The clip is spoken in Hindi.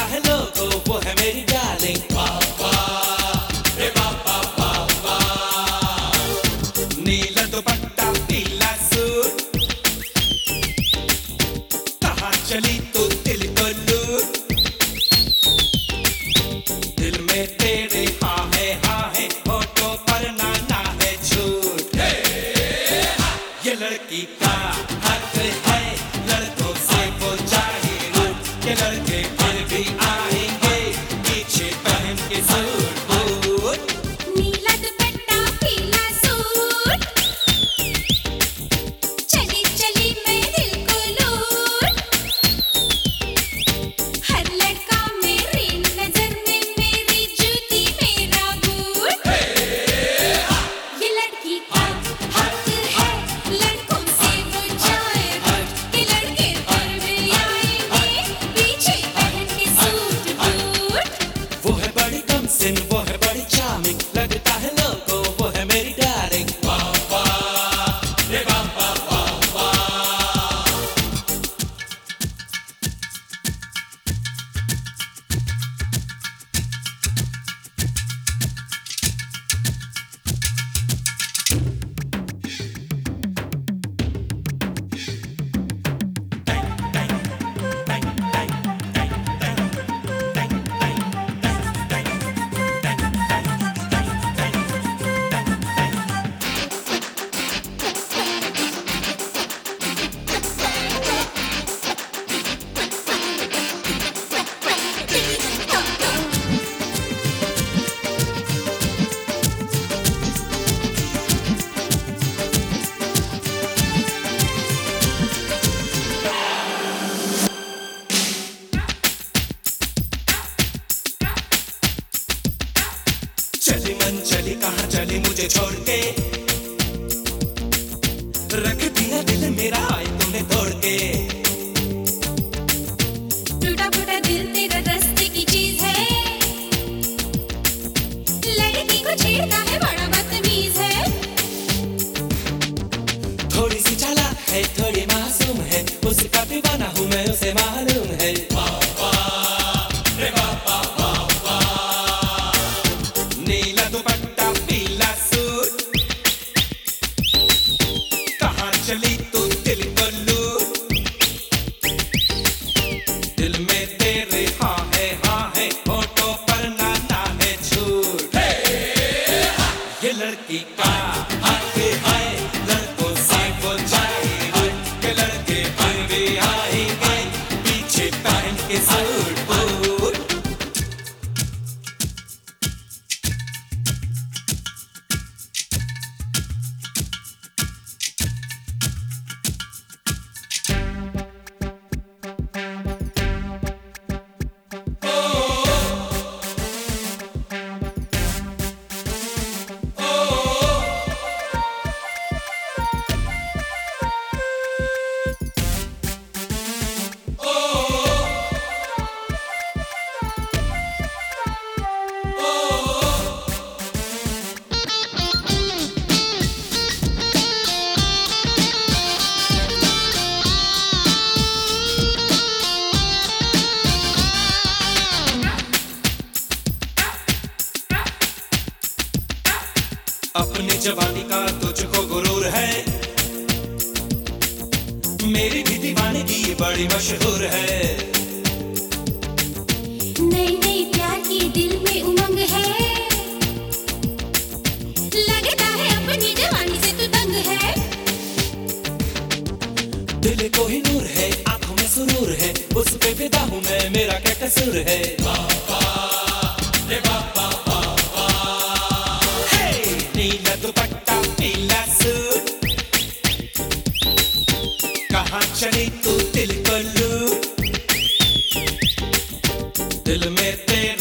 I चली कहाँ चली मुझे छोड़ जवानी का तुझको गुरूर है। मेरी भी दीवानगी बड़ी मशहूर है। प्यार की दिल में उमंग है। लगता है अपनी जवानी से तू दंग है। दिल को ही नूर है आँखों में सुरूर है उस पे फिदा हूँ मैं मेरा क्या कसूर है? बाबा ele mete